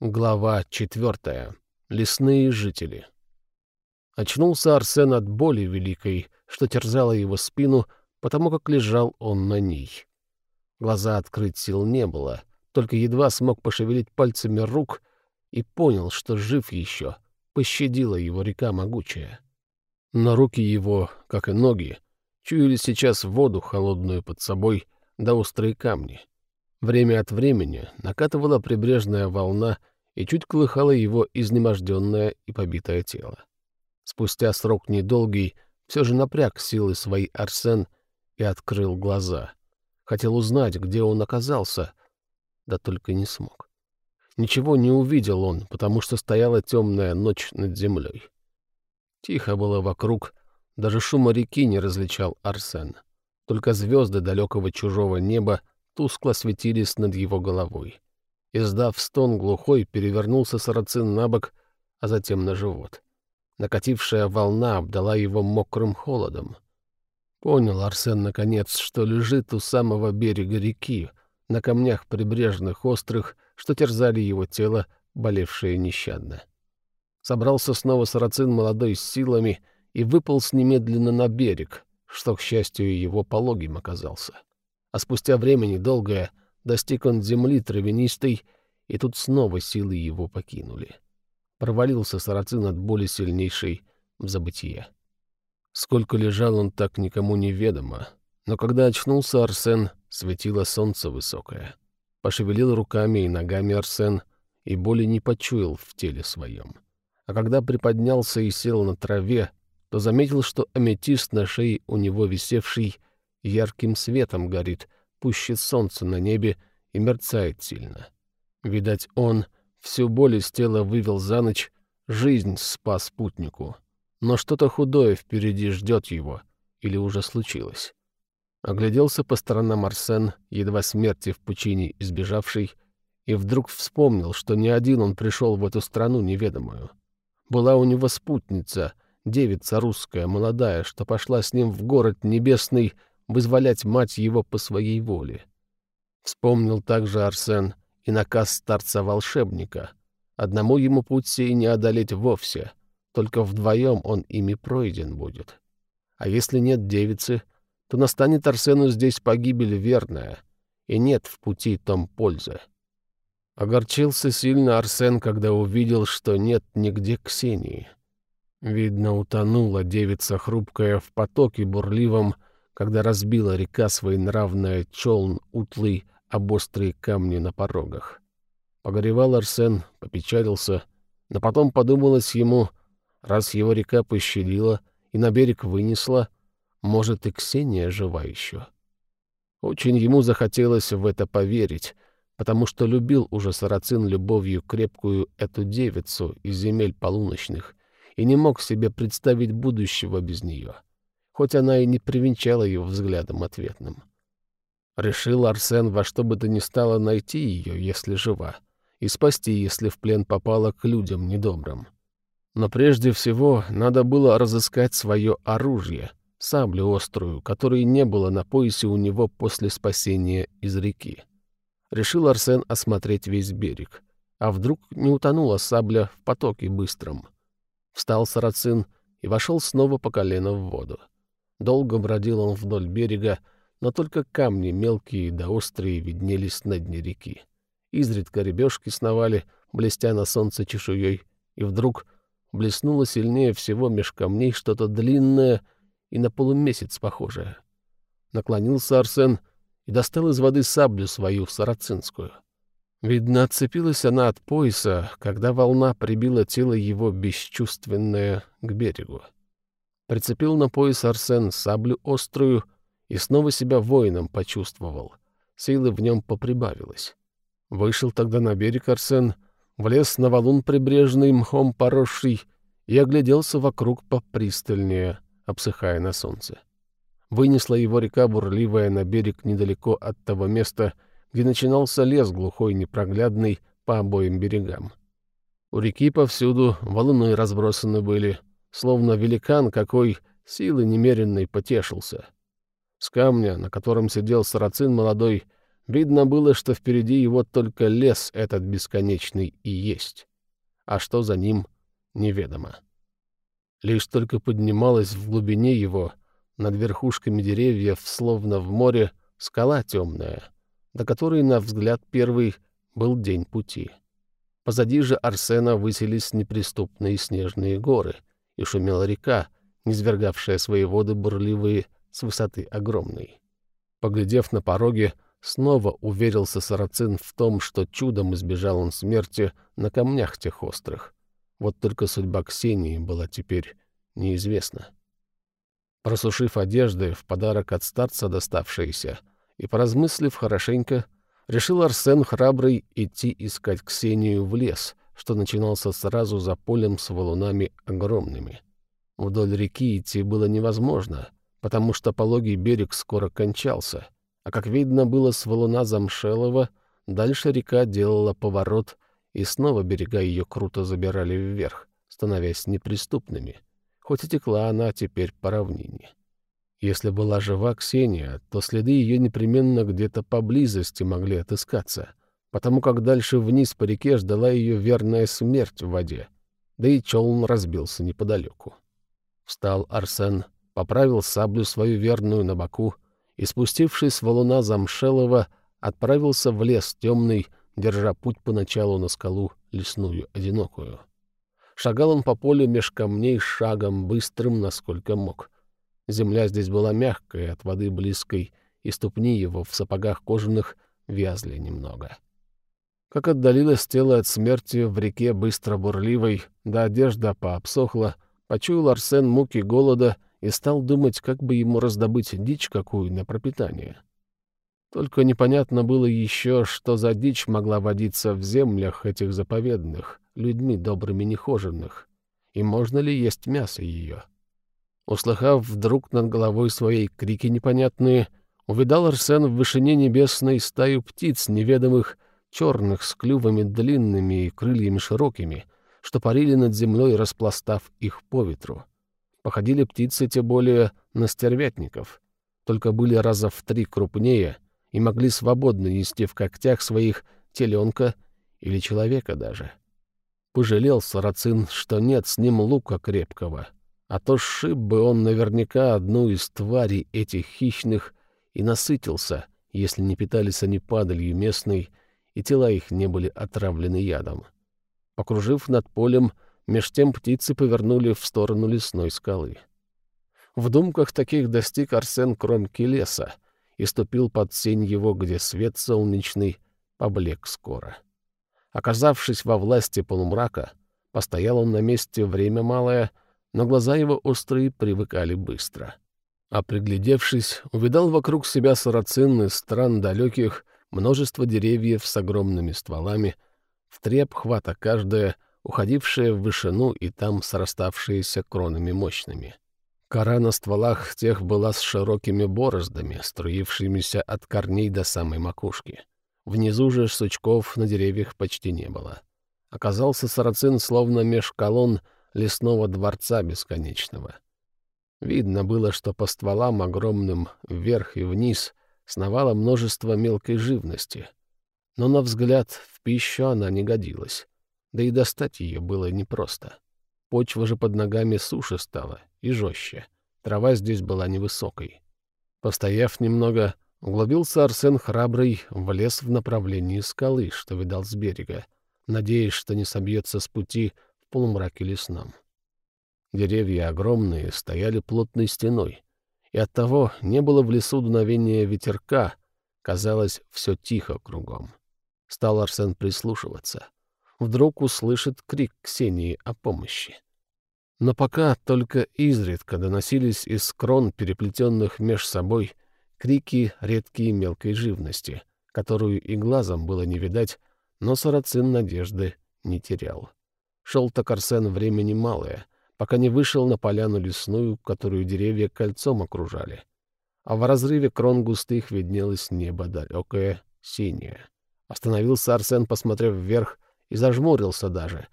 Глава четвертая. Лесные жители. Очнулся Арсен от боли великой, что терзала его спину, потому как лежал он на ней. Глаза открыть сил не было, только едва смог пошевелить пальцами рук и понял, что жив еще, пощадила его река могучая. Но руки его, как и ноги, чуяли сейчас воду холодную под собой да острые камни — Время от времени накатывала прибрежная волна и чуть колыхала его изнеможденное и побитое тело. Спустя срок недолгий все же напряг силы свои Арсен и открыл глаза. Хотел узнать, где он оказался, да только не смог. Ничего не увидел он, потому что стояла темная ночь над землей. Тихо было вокруг, даже шума реки не различал Арсен. Только звезды далекого чужого неба — тускло светились над его головой. Издав стон глухой, перевернулся сарацин на бок, а затем на живот. Накатившая волна обдала его мокрым холодом. Понял Арсен наконец, что лежит у самого берега реки, на камнях прибрежных острых, что терзали его тело, болевшее нещадно. Собрался снова сарацин молодой с силами и выполз немедленно на берег, что, к счастью, его пологим оказался а спустя времени долгое достиг он земли травянистой, и тут снова силы его покинули. Провалился сарацин от боли сильнейшей в забытие. Сколько лежал он так никому неведомо, но когда очнулся Арсен, светило солнце высокое. Пошевелил руками и ногами Арсен, и боли не почуял в теле своем. А когда приподнялся и сел на траве, то заметил, что аметист на шее у него висевший — ярким светом горит, пуще солнца на небе и мерцает сильно. Видать, он всю боль из тела вывел за ночь, жизнь спас путнику. Но что-то худое впереди ждет его, или уже случилось. Огляделся по сторонам Арсен, едва смерти в пучине избежавший, и вдруг вспомнил, что не один он пришел в эту страну неведомую. Была у него спутница, девица русская, молодая, что пошла с ним в город небесный вызволять мать его по своей воле. Вспомнил также Арсен и наказ старца-волшебника. Одному ему сей не одолеть вовсе, только вдвоем он ими пройден будет. А если нет девицы, то настанет Арсену здесь погибель верная, и нет в пути том пользы. Огорчился сильно Арсен, когда увидел, что нет нигде Ксении. Видно, утонула девица хрупкая в потоке бурливом, когда разбила река своенравная челн утлый об острые камни на порогах. Погоревал Арсен, попечалился, но потом подумалось ему, раз его река пощадила и на берег вынесла, может, и Ксения жива еще. Очень ему захотелось в это поверить, потому что любил уже сарацин любовью крепкую эту девицу из земель полуночных и не мог себе представить будущего без нее хоть она и не привенчала его взглядом ответным. Решил Арсен во что бы то ни стало найти ее, если жива, и спасти, если в плен попала к людям недобрым. Но прежде всего надо было разыскать свое оружие, саблю острую, которой не было на поясе у него после спасения из реки. Решил Арсен осмотреть весь берег. А вдруг не утонула сабля в потоке быстром? Встал сарацин и вошел снова по колено в воду. Долго бродил он вдоль берега, но только камни мелкие да острые виднелись на дне реки. Изредка ребешки сновали, блестя на солнце чешуей, и вдруг блеснуло сильнее всего меж камней что-то длинное и на полумесяц похожее. Наклонился Арсен и достал из воды саблю свою сарацинскую. Видно, отцепилась она от пояса, когда волна прибила тело его бесчувственное к берегу. Прицепил на пояс Арсен саблю острую и снова себя воином почувствовал. Силы в нем поприбавилось. Вышел тогда на берег Арсен, влез на валун прибрежный, мхом поросший, и огляделся вокруг попристальнее, обсыхая на солнце. Вынесла его река бурливая на берег недалеко от того места, где начинался лес глухой непроглядный по обоим берегам. У реки повсюду валуны разбросаны были — словно великан какой силы немеренной потешился. С камня, на котором сидел сарацин молодой, Видно было, что впереди его только лес этот бесконечный и есть. А что за ним, неведомо. Лишь только поднималась в глубине его, над верхушками деревьев, словно в море, скала темная, до которой, на взгляд первый, был день пути. Позади же Арсена высились неприступные снежные горы, и шумела река, низвергавшая свои воды бурливые с высоты огромной. Поглядев на пороге, снова уверился Сарацин в том, что чудом избежал он смерти на камнях тех острых. Вот только судьба Ксении была теперь неизвестна. Просушив одежды, в подарок от старца доставшиеся, и поразмыслив хорошенько, решил Арсен храбрый идти искать Ксению в лес, что начинался сразу за полем с валунами огромными. Вдоль реки идти было невозможно, потому что пологий берег скоро кончался, а, как видно было с валуна Замшелова, дальше река делала поворот, и снова берега ее круто забирали вверх, становясь неприступными, хоть и текла она теперь по равнине. Если была жива Ксения, то следы ее непременно где-то поблизости могли отыскаться, потому как дальше вниз по реке ждала ее верная смерть в воде, да и челн разбился неподалеку. Встал Арсен, поправил саблю свою верную на боку и, спустившись с валуна Замшелова, отправился в лес темный, держа путь поначалу на скалу лесную одинокую. Шагал он по полю меж камней шагом быстрым, насколько мог — Земля здесь была мягкая, от воды близкой, и ступни его в сапогах кожаных вязли немного. Как отдалилось тело от смерти в реке быстро бурливой, да одежда пообсохла, почуял Арсен муки голода и стал думать, как бы ему раздобыть дичь какую на пропитание. Только непонятно было еще, что за дичь могла водиться в землях этих заповедных, людьми добрыми нехоженных, и можно ли есть мясо ее. Услыхав вдруг над головой своей крики непонятные, увидал Арсен в вышине небесной стаю птиц неведомых, черных, с клювами длинными и крыльями широкими, что парили над землей, распластав их по ветру. Походили птицы те более на стервятников, только были раза в три крупнее и могли свободно нести в когтях своих теленка или человека даже. Пожалел Сарацин, что нет с ним лука крепкого — а то сшиб бы он наверняка одну из тварей этих хищных и насытился, если не питались они падалью местной, и тела их не были отравлены ядом. Покружив над полем, меж тем птицы повернули в сторону лесной скалы. В думках таких достиг Арсен кромки леса и ступил под сень его, где свет солнечный поблек скоро. Оказавшись во власти полумрака, постоял он на месте время малое — но глаза его острые привыкали быстро. А приглядевшись, увидал вокруг себя сарацин из стран далеких множество деревьев с огромными стволами, в три обхвата каждая, уходившая в вышину и там сраставшиеся кронами мощными. Кора на стволах тех была с широкими бороздами, струившимися от корней до самой макушки. Внизу же сучков на деревьях почти не было. Оказался сарацин словно меж колонн лесного дворца бесконечного. Видно было, что по стволам огромным вверх и вниз сновало множество мелкой живности. Но на взгляд в пищу она не годилась, да и достать ее было непросто. Почва же под ногами суше стала и жестче. Трава здесь была невысокой. Постояв немного, углубился Арсен храбрый в лес в направлении скалы, что видал с берега, надеясь, что не собьется с пути полумраке лесном. Деревья огромные стояли плотной стеной, и оттого не было в лесу дуновения ветерка, казалось, все тихо кругом. Стал Арсен прислушиваться. Вдруг услышит крик Ксении о помощи. Но пока только изредка доносились из крон, переплетенных меж собой, крики редкие мелкой живности, которую и глазом было не видать, но сарацин надежды не терял. Шел-то Арсен времени малое, пока не вышел на поляну лесную, которую деревья кольцом окружали. А в разрыве крон густых виднелось небо далекое, синее. Остановился Арсен, посмотрев вверх, и зажмурился даже,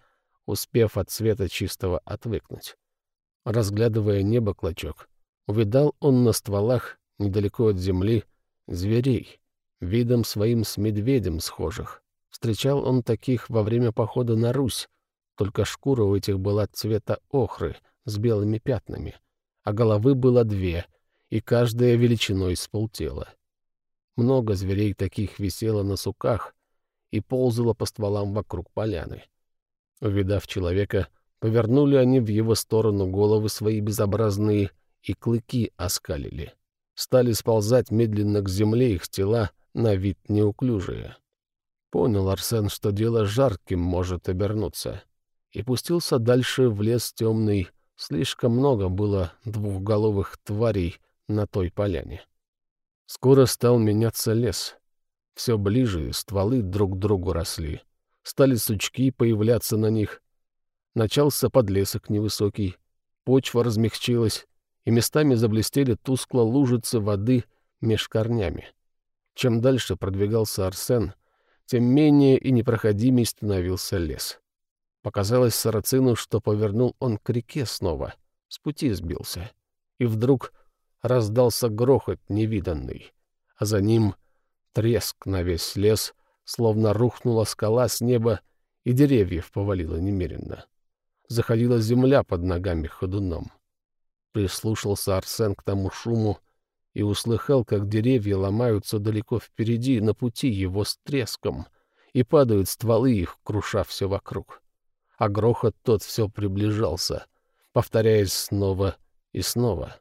успев от света чистого отвыкнуть. Разглядывая небо клочок, увидал он на стволах, недалеко от земли, зверей, видом своим с медведем схожих. Встречал он таких во время похода на Русь, только шкура у этих была цвета охры с белыми пятнами, а головы было две, и каждая величиной с полтела. Много зверей таких висело на суках и ползало по стволам вокруг поляны. Увидав человека, повернули они в его сторону головы свои безобразные и клыки оскалили. Стали сползать медленно к земле их тела, на вид неуклюжие. Понял Арсен, что дело жарким может обернуться, и пустился дальше в лес темный. Слишком много было двухголовых тварей на той поляне. Скоро стал меняться лес. Все ближе стволы друг к другу росли. Стали сучки появляться на них. Начался подлесок невысокий. Почва размягчилась, и местами заблестели тускло лужицы воды меж корнями. Чем дальше продвигался Арсен, тем менее и непроходимей становился лес. Показалось Сарацину, что повернул он к реке снова, с пути сбился. И вдруг раздался грохот невиданный, а за ним треск на весь лес, словно рухнула скала с неба, и деревьев повалило немеренно. Заходила земля под ногами ходуном. Прислушался Арсен к тому шуму и услыхал, как деревья ломаются далеко впереди, на пути его с треском, и падают стволы их, круша все вокруг. А грохот тот все приближался, повторяясь снова и снова.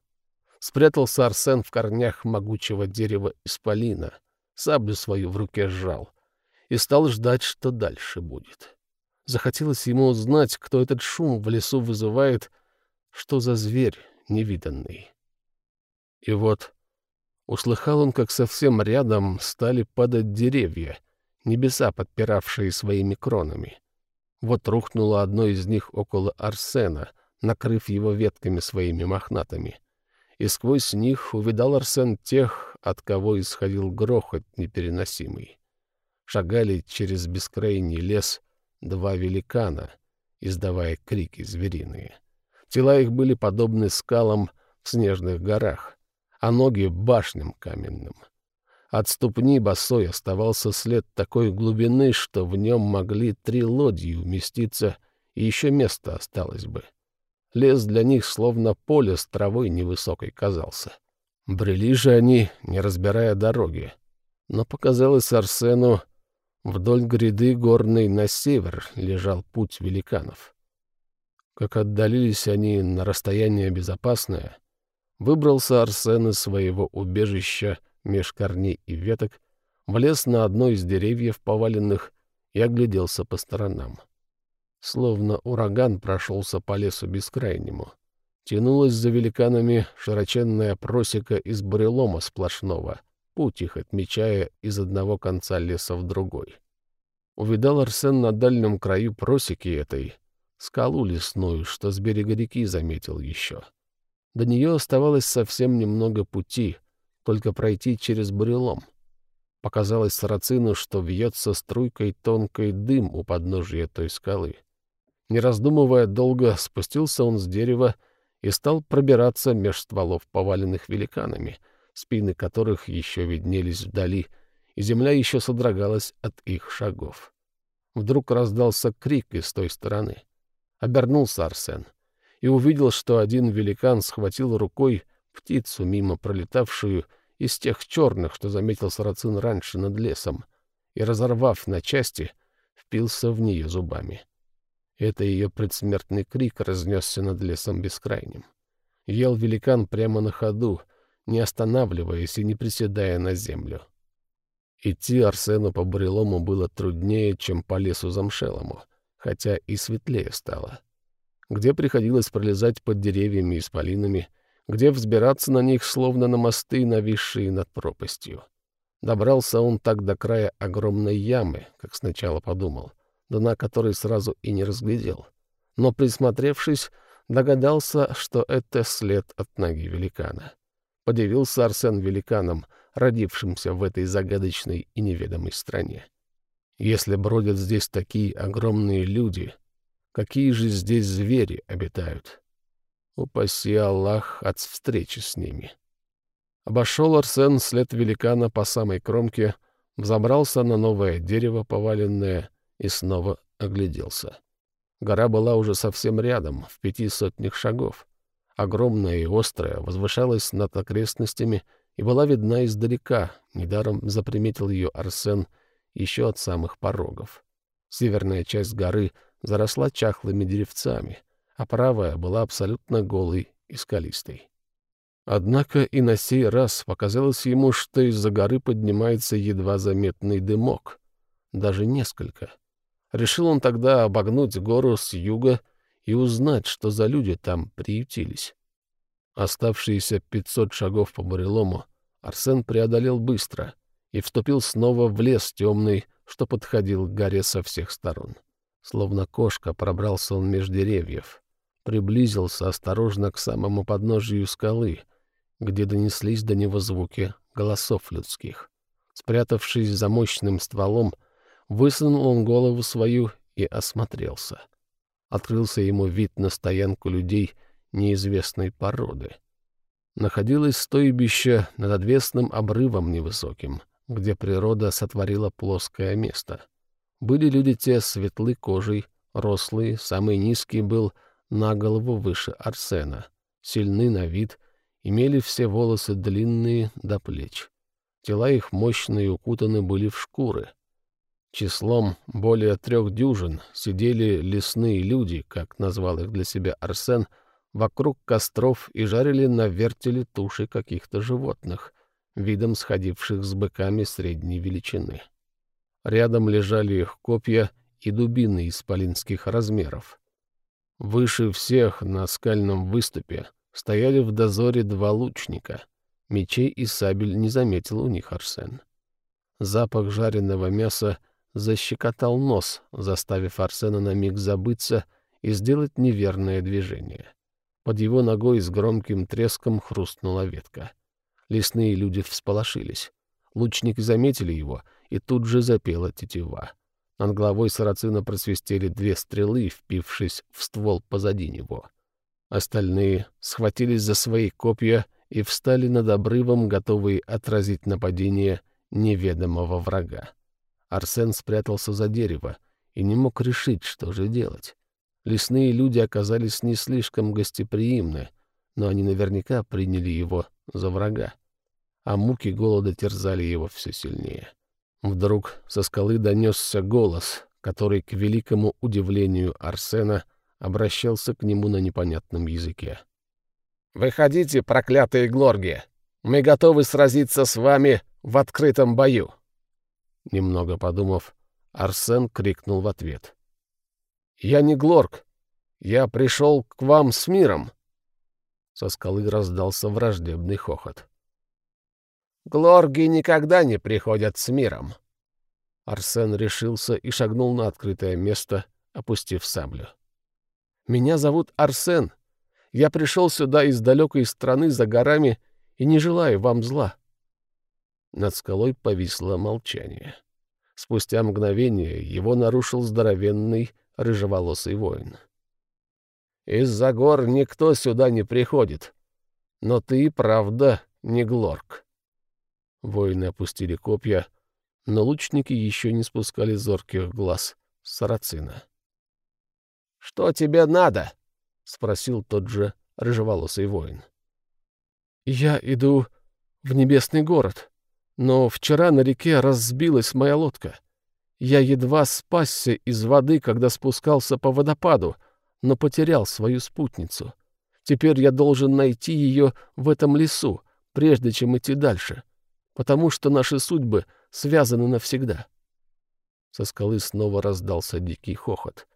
Спрятался Арсен в корнях могучего дерева исполина, саблю свою в руке сжал и стал ждать, что дальше будет. Захотелось ему узнать, кто этот шум в лесу вызывает, что за зверь невиданный. И вот услыхал он, как совсем рядом стали падать деревья, небеса подпиравшие своими кронами. Вот рухнуло одно из них около Арсена, накрыв его ветками своими мохнатыми. И сквозь них увидал Арсен тех, от кого исходил грохот непереносимый. Шагали через бескрайний лес два великана, издавая крики звериные. Тела их были подобны скалам в снежных горах, а ноги — башням каменным. От ступни босой оставался след такой глубины, что в нем могли три лодьи уместиться, и еще место осталось бы. Лес для них словно поле с травой невысокой казался. Брели же они, не разбирая дороги. Но показалось Арсену, вдоль гряды горной на север лежал путь великанов. Как отдалились они на расстояние безопасное, выбрался Арсен из своего убежища меж корней и веток, влез на одно из деревьев поваленных и огляделся по сторонам. Словно ураган прошелся по лесу бескрайнему. Тянулась за великанами широченная просека из бурелома сплошного, путь их отмечая из одного конца леса в другой. Увидал Арсен на дальнем краю просеки этой скалу лесную, что с берега реки заметил еще. До нее оставалось совсем немного пути, только пройти через бурелом. Показалось Сарацину, что вьется струйкой тонкой дым у подножия той скалы. Не раздумывая долго, спустился он с дерева и стал пробираться меж стволов, поваленных великанами, спины которых еще виднелись вдали, и земля еще содрогалась от их шагов. Вдруг раздался крик из той стороны. Обернулся Арсен и увидел, что один великан схватил рукой птицу, мимо пролетавшую из тех черных, что заметил Сарацин раньше над лесом, и, разорвав на части, впился в нее зубами. Это ее предсмертный крик разнесся над лесом бескрайним. Ел великан прямо на ходу, не останавливаясь и не приседая на землю. Идти Арсену по бурелому было труднее, чем по лесу замшелому хотя и светлее стало. Где приходилось пролезать под деревьями и спалинами, где взбираться на них, словно на мосты, нависшие над пропастью. Добрался он так до края огромной ямы, как сначала подумал, дна которой сразу и не разглядел. Но, присмотревшись, догадался, что это след от ноги великана. Подивился Арсен великаном, родившимся в этой загадочной и неведомой стране. Если бродят здесь такие огромные люди, какие же здесь звери обитают? Упаси Аллах от встречи с ними. Обошел Арсен след великана по самой кромке, взобрался на новое дерево, поваленное, и снова огляделся. Гора была уже совсем рядом, в пяти сотнях шагов. Огромная и острая, возвышалась над окрестностями и была видна издалека, недаром заприметил ее Арсен еще от самых порогов. Северная часть горы заросла чахлыми деревцами, а правая была абсолютно голой и скалистой. Однако и на сей раз показалось ему, что из-за горы поднимается едва заметный дымок. Даже несколько. Решил он тогда обогнуть гору с юга и узнать, что за люди там приютились. Оставшиеся пятьсот шагов по бурелому Арсен преодолел быстро и вступил снова в лес темный, что подходил к горе со всех сторон. Словно кошка пробрался он меж деревьев, приблизился осторожно к самому подножию скалы, где донеслись до него звуки голосов людских. Спрятавшись за мощным стволом, высунул он голову свою и осмотрелся. Открылся ему вид на стоянку людей неизвестной породы. Находилось стойбище над отвесным обрывом невысоким, где природа сотворила плоское место. Были люди те светлы кожей, рослые, самый низкий был на голову выше Арсена, сильны на вид, имели все волосы длинные до плеч. Тела их мощные укутаны были в шкуры. Числом более трех дюжин сидели лесные люди, как назвал их для себя Арсен, вокруг костров и жарили на вертеле туши каких-то животных — видом сходивших с быками средней величины. Рядом лежали их копья и дубины исполинских размеров. Выше всех на скальном выступе стояли в дозоре два лучника. Мечей и сабель не заметил у них Арсен. Запах жареного мяса защекотал нос, заставив Арсена на миг забыться и сделать неверное движение. Под его ногой с громким треском хрустнула ветка. Лесные люди всполошились. Лучники заметили его, и тут же запела тетива. Над головой сарацина просвистели две стрелы, впившись в ствол позади него. Остальные схватились за свои копья и встали над обрывом, готовые отразить нападение неведомого врага. Арсен спрятался за дерево и не мог решить, что же делать. Лесные люди оказались не слишком гостеприимны, но они наверняка приняли его за врага а муки голода терзали его все сильнее. Вдруг со скалы донесся голос, который, к великому удивлению Арсена, обращался к нему на непонятном языке. «Выходите, проклятые глорги! Мы готовы сразиться с вами в открытом бою!» Немного подумав, Арсен крикнул в ответ. «Я не глорг! Я пришел к вам с миром!» Со скалы раздался враждебный хохот. Глорги никогда не приходят с миром. Арсен решился и шагнул на открытое место, опустив саблю. «Меня зовут Арсен. Я пришел сюда из далекой страны за горами и не желаю вам зла». Над скалой повисло молчание. Спустя мгновение его нарушил здоровенный рыжеволосый воин. «Из-за гор никто сюда не приходит. Но ты, правда, не Глорк. Воины опустили копья, но лучники еще не спускали зорких глаз сарацина. «Что тебе надо?» — спросил тот же рыжеволосый воин. «Я иду в небесный город, но вчера на реке разбилась моя лодка. Я едва спасся из воды, когда спускался по водопаду, но потерял свою спутницу. Теперь я должен найти ее в этом лесу, прежде чем идти дальше потому что наши судьбы связаны навсегда. Со скалы снова раздался дикий хохот.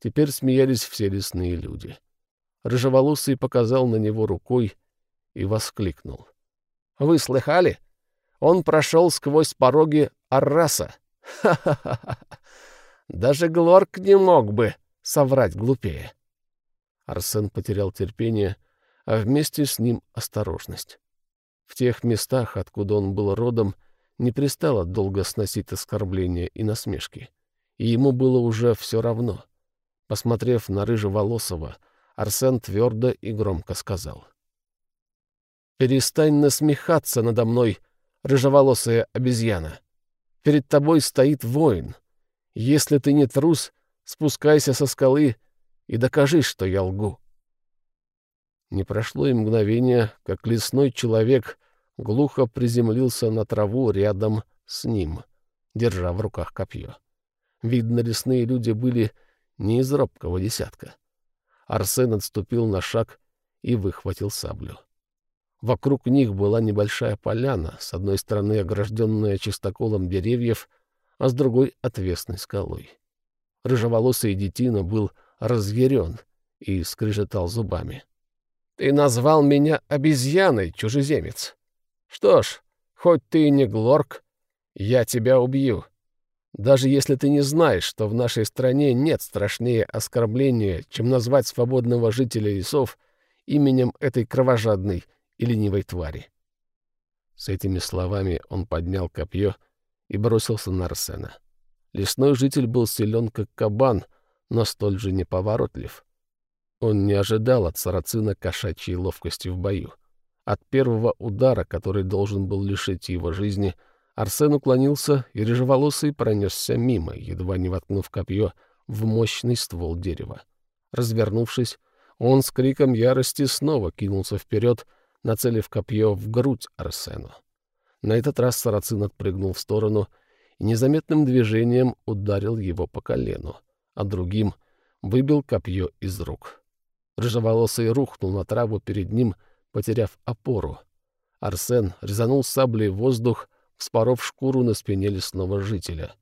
Теперь смеялись все лесные люди. Рыжеволосый показал на него рукой и воскликнул. — Вы слыхали? Он прошел сквозь пороги Арраса. Ха-ха-ха! Даже Глорк не мог бы соврать глупее. Арсен потерял терпение, а вместе с ним осторожность. В тех местах, откуда он был родом, не пристало долго сносить оскорбления и насмешки. И ему было уже все равно. Посмотрев на Рыжеволосого, Арсен твердо и громко сказал. «Перестань насмехаться надо мной, рыжеволосая обезьяна. Перед тобой стоит воин. Если ты не трус, спускайся со скалы и докажи, что я лгу. Не прошло и мгновение, как лесной человек глухо приземлился на траву рядом с ним, держа в руках копье. Видно, лесные люди были не из робкого десятка. Арсен отступил на шаг и выхватил саблю. Вокруг них была небольшая поляна, с одной стороны огражденная чистоколом деревьев, а с другой — отвесной скалой. Рыжеволосый детина был разъярен и скрежетал зубами. — Ты назвал меня обезьяной, чужеземец. Что ж, хоть ты и не глорк, я тебя убью. Даже если ты не знаешь, что в нашей стране нет страшнее оскорбления, чем назвать свободного жителя лесов именем этой кровожадной и ленивой твари. С этими словами он поднял копье и бросился на Арсена. Лесной житель был силен, как кабан, но столь же неповоротлив. Он не ожидал от сарацина кошачьей ловкости в бою. От первого удара, который должен был лишить его жизни, Арсен уклонился, и рыжеволосый пронесся мимо, едва не воткнув копье в мощный ствол дерева. Развернувшись, он с криком ярости снова кинулся вперед, нацелив копье в грудь Арсену. На этот раз сарацин отпрыгнул в сторону и незаметным движением ударил его по колену, а другим выбил копье из рук. Рыжеволосый рухнул на траву перед ним, потеряв опору. Арсен резанул саблей воздух, вспоров шкуру на спине лесного жителя,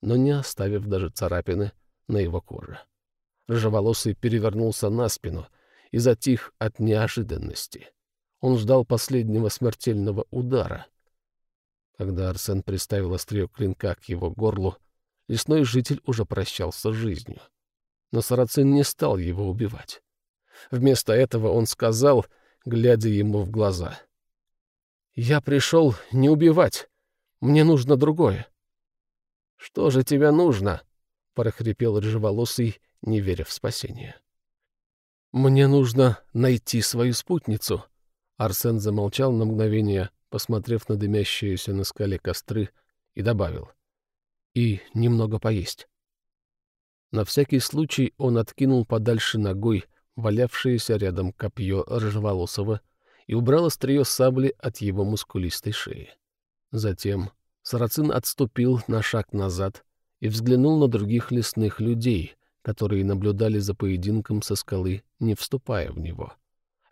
но не оставив даже царапины на его коже. Рыжеволосый перевернулся на спину и затих от неожиданности. Он ждал последнего смертельного удара. Когда Арсен приставил острие клинка к его горлу, лесной житель уже прощался с жизнью. Но Сарацин не стал его убивать. Вместо этого он сказал, глядя ему в глаза. «Я пришел не убивать. Мне нужно другое». «Что же тебе нужно?» — прохрипел рыжеволосый, не веря в спасение. «Мне нужно найти свою спутницу», Арсен замолчал на мгновение, посмотрев на дымящиеся на скале костры, и добавил. «И немного поесть». На всякий случай он откинул подальше ногой валявшееся рядом копье рыжеволосого и убрал острие сабли от его мускулистой шеи. Затем Сарацин отступил на шаг назад и взглянул на других лесных людей, которые наблюдали за поединком со скалы, не вступая в него.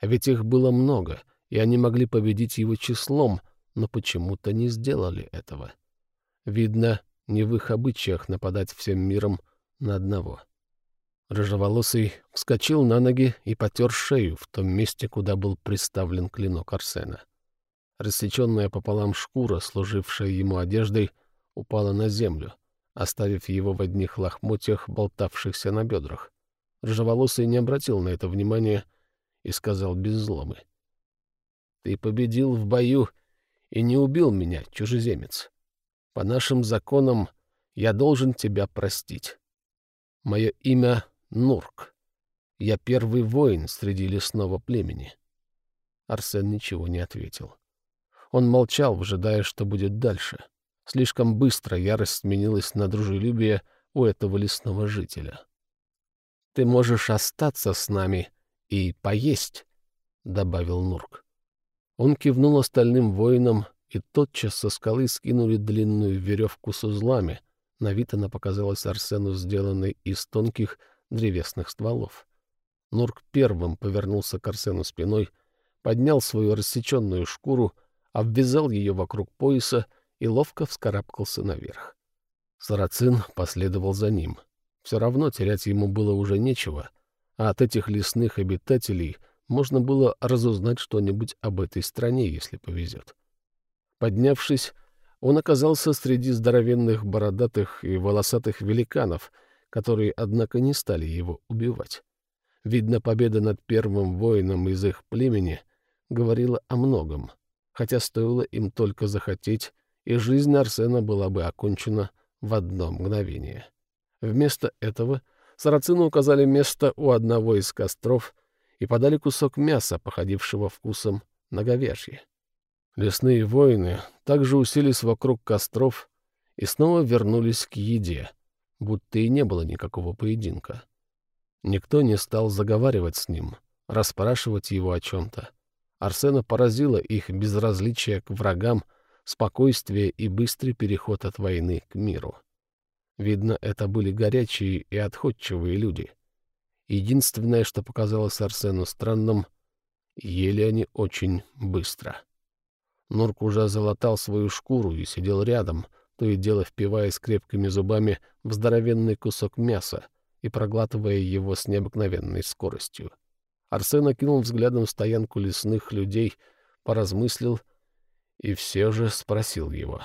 А ведь их было много — и они могли победить его числом, но почему-то не сделали этого. Видно, не в их обычаях нападать всем миром на одного. Рыжеволосый вскочил на ноги и потер шею в том месте, куда был приставлен клинок Арсена. Рассеченная пополам шкура, служившая ему одеждой, упала на землю, оставив его в одних лохмотьях, болтавшихся на бедрах. Рыжеволосый не обратил на это внимания и сказал без злобы. — ты победил в бою и не убил меня, чужеземец. По нашим законам я должен тебя простить. Мое имя Нурк. Я первый воин среди лесного племени. Арсен ничего не ответил. Он молчал, ожидая, что будет дальше. Слишком быстро ярость сменилась на дружелюбие у этого лесного жителя. «Ты можешь остаться с нами и поесть», — добавил Нурк. Он кивнул остальным воинам, и тотчас со скалы скинули длинную веревку с узлами. На вид она показалась Арсену сделанной из тонких древесных стволов. Нурк первым повернулся к Арсену спиной, поднял свою рассеченную шкуру, обвязал ее вокруг пояса и ловко вскарабкался наверх. Сарацин последовал за ним. Все равно терять ему было уже нечего, а от этих лесных обитателей — можно было разузнать что-нибудь об этой стране, если повезет. Поднявшись, он оказался среди здоровенных бородатых и волосатых великанов, которые, однако, не стали его убивать. Видно, победа над первым воином из их племени говорила о многом, хотя стоило им только захотеть, и жизнь Арсена была бы окончена в одно мгновение. Вместо этого сарацины указали место у одного из костров — и подали кусок мяса, походившего вкусом на говяжье. Лесные воины также уселись вокруг костров и снова вернулись к еде, будто и не было никакого поединка. Никто не стал заговаривать с ним, расспрашивать его о чем-то. Арсена поразило их безразличие к врагам, спокойствие и быстрый переход от войны к миру. Видно, это были горячие и отходчивые люди. Единственное, что показалось Арсену странным, ели они очень быстро. Нурк уже залатал свою шкуру и сидел рядом, то и дело впиваясь крепкими зубами в здоровенный кусок мяса и проглатывая его с необыкновенной скоростью. Арсен окинул взглядом стоянку лесных людей, поразмыслил и все же спросил его.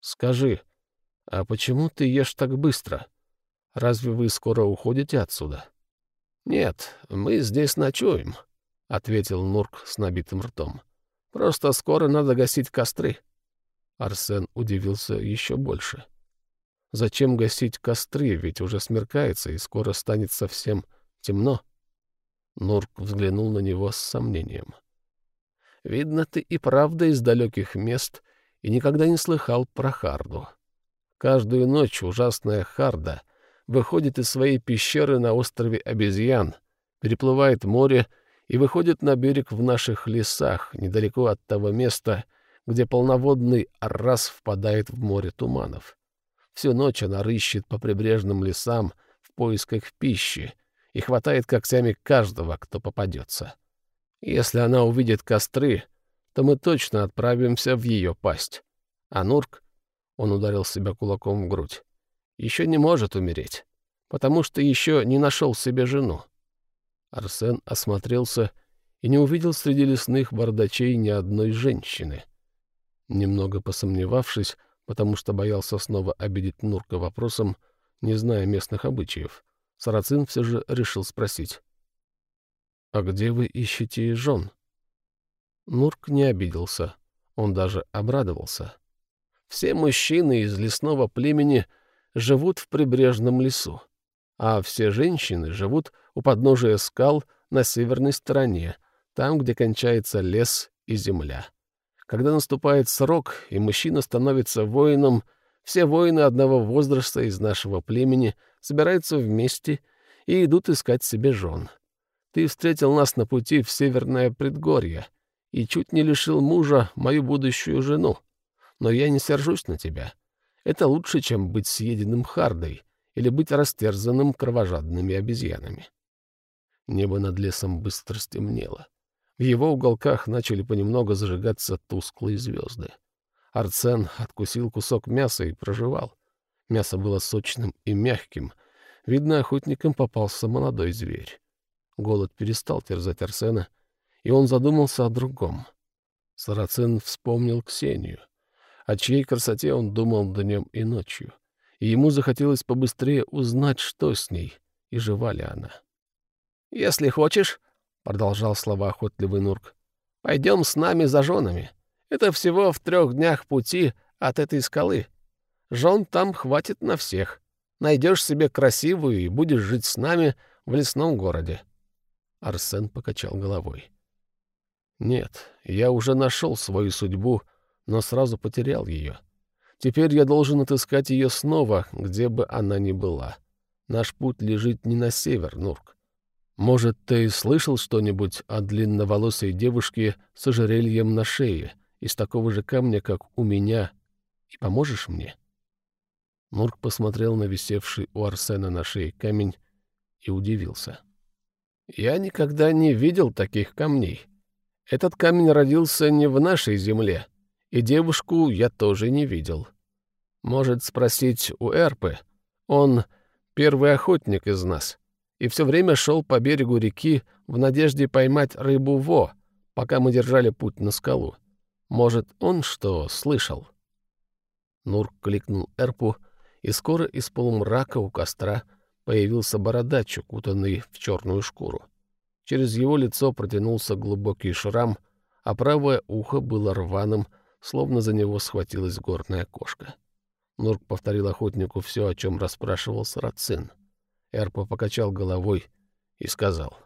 «Скажи, а почему ты ешь так быстро? Разве вы скоро уходите отсюда?» «Нет, мы здесь ночуем», — ответил Нурк с набитым ртом. «Просто скоро надо гасить костры». Арсен удивился еще больше. «Зачем гасить костры, ведь уже смеркается и скоро станет совсем темно?» Нурк взглянул на него с сомнением. «Видно, ты и правда из далеких мест и никогда не слыхал про Харду. Каждую ночь ужасная Харда выходит из своей пещеры на острове обезьян, переплывает море и выходит на берег в наших лесах, недалеко от того места, где полноводный Аррас впадает в море туманов. Всю ночь она рыщет по прибрежным лесам в поисках пищи, и хватает когтями каждого, кто попадется. Если она увидит костры, то мы точно отправимся в ее пасть. А Нурк, он ударил себя кулаком в грудь, еще не может умереть, потому что еще не нашел себе жену. Арсен осмотрелся и не увидел среди лесных бардачей ни одной женщины. Немного посомневавшись, потому что боялся снова обидеть Нурка вопросом, не зная местных обычаев, Сарацин все же решил спросить. «А где вы ищете жен?» Нурк не обиделся. Он даже обрадовался. «Все мужчины из лесного племени живут в прибрежном лесу, а все женщины живут у подножия скал на северной стороне, там, где кончается лес и земля. Когда наступает срок, и мужчина становится воином, все воины одного возраста из нашего племени собираются вместе и идут искать себе жен. Ты встретил нас на пути в Северное предгорье и чуть не лишил мужа мою будущую жену. Но я не сержусь на тебя. Это лучше, чем быть съеденным хардой или быть растерзанным кровожадными обезьянами. Небо над лесом быстро стемнело. В его уголках начали понемногу зажигаться тусклые звезды. Арцен откусил кусок мяса и проживал. Мясо было сочным и мягким. Видно, охотникам попался молодой зверь. Голод перестал терзать Арсена, и он задумался о другом. Сарацин вспомнил Ксению, о чьей красоте он думал днем и ночью, и ему захотелось побыстрее узнать, что с ней, и жива ли она. «Если хочешь», — продолжал слова охотливый Нурк, — «пойдем с нами за женами». Это всего в трех днях пути от этой скалы. Жен там хватит на всех. Найдешь себе красивую и будешь жить с нами в лесном городе. Арсен покачал головой. Нет, я уже нашел свою судьбу, но сразу потерял ее. Теперь я должен отыскать ее снова, где бы она ни была. Наш путь лежит не на север, Нурк. Может, ты слышал что-нибудь о длинноволосой девушке с ожерельем на шее, из такого же камня, как у меня, и поможешь мне?» Нурк посмотрел на висевший у Арсена на шее камень и удивился. «Я никогда не видел таких камней. Этот камень родился не в нашей земле, и девушку я тоже не видел. Может спросить у Эрпы. Он первый охотник из нас, и все время шел по берегу реки в надежде поймать рыбу Во, пока мы держали путь на скалу. Может, он что слышал? Нур кликнул Эрпу, и скоро из полумрака у костра появился бородач, укутанный в черную шкуру. Через его лицо протянулся глубокий шрам, а правое ухо было рваным, словно за него схватилась горная кошка. Нурк повторил охотнику все, о чем расспрашивал Сарацин. Эрпа покачал головой и сказал.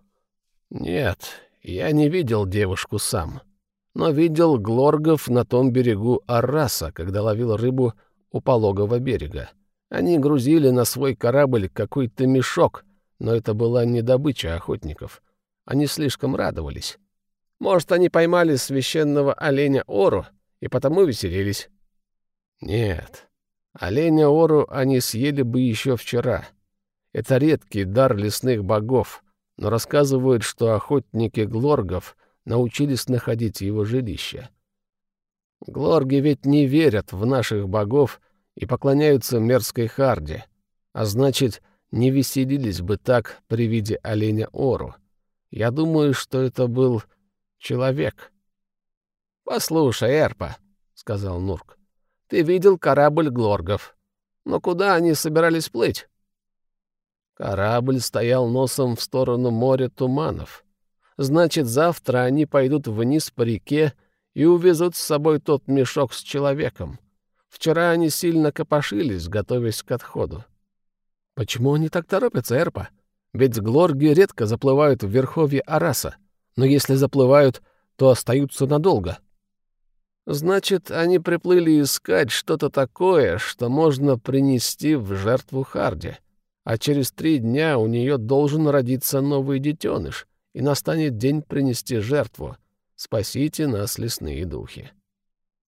«Нет, я не видел девушку сам но видел глоргов на том берегу Арраса, когда ловил рыбу у пологого берега. Они грузили на свой корабль какой-то мешок, но это была не добыча охотников. Они слишком радовались. Может, они поймали священного оленя Ору и потому веселились? Нет. Оленя Ору они съели бы еще вчера. Это редкий дар лесных богов, но рассказывают, что охотники глоргов научились находить его жилище. Глорги ведь не верят в наших богов и поклоняются мерзкой харде, а значит, не веселились бы так при виде оленя Ору. Я думаю, что это был человек. — Послушай, Эрпа, — сказал Нурк, — ты видел корабль Глоргов. Но куда они собирались плыть? Корабль стоял носом в сторону моря туманов. Значит, завтра они пойдут вниз по реке и увезут с собой тот мешок с человеком. Вчера они сильно копошились, готовясь к отходу. Почему они так торопятся, Эрпа? Ведь глорги редко заплывают в верховье Араса, но если заплывают, то остаются надолго. Значит, они приплыли искать что-то такое, что можно принести в жертву Харди а через три дня у нее должен родиться новый детеныш, и настанет день принести жертву. Спасите нас, лесные духи».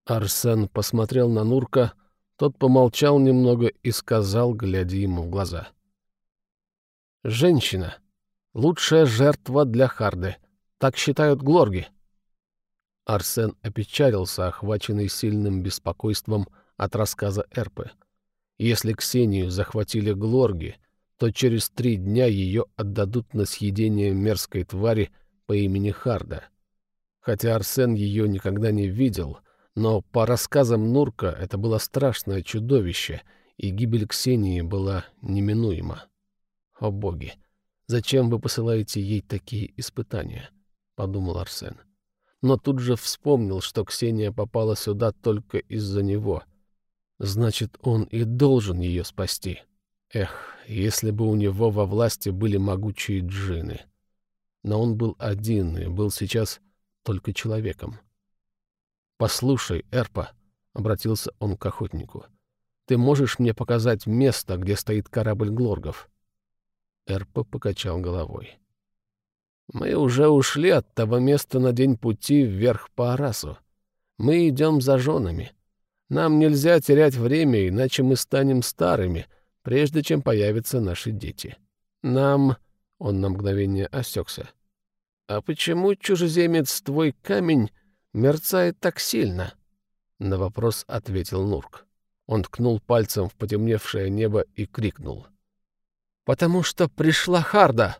Арсен посмотрел на Нурка, тот помолчал немного и сказал, глядя ему в глаза. «Женщина — лучшая жертва для Харды. Так считают глорги». Арсен опечалился, охваченный сильным беспокойством от рассказа Эрпы. Если Ксению захватили глорги, то через три дня ее отдадут на съедение мерзкой твари по имени Харда. Хотя Арсен ее никогда не видел, но по рассказам Нурка это было страшное чудовище, и гибель Ксении была неминуема. «О боги! Зачем вы посылаете ей такие испытания?» — подумал Арсен. Но тут же вспомнил, что Ксения попала сюда только из-за него. Значит, он и должен ее спасти. Эх, если бы у него во власти были могучие джины. Но он был один и был сейчас только человеком. «Послушай, Эрпа», — обратился он к охотнику, — «ты можешь мне показать место, где стоит корабль Глоргов?» Эрпа покачал головой. «Мы уже ушли от того места на день пути вверх по Арасу. Мы идем за женами. Нам нельзя терять время, иначе мы станем старыми, прежде чем появятся наши дети. Нам...» — он на мгновение осекся. «А почему, чужеземец, твой камень мерцает так сильно?» На вопрос ответил Нурк. Он ткнул пальцем в потемневшее небо и крикнул. «Потому что пришла Харда!»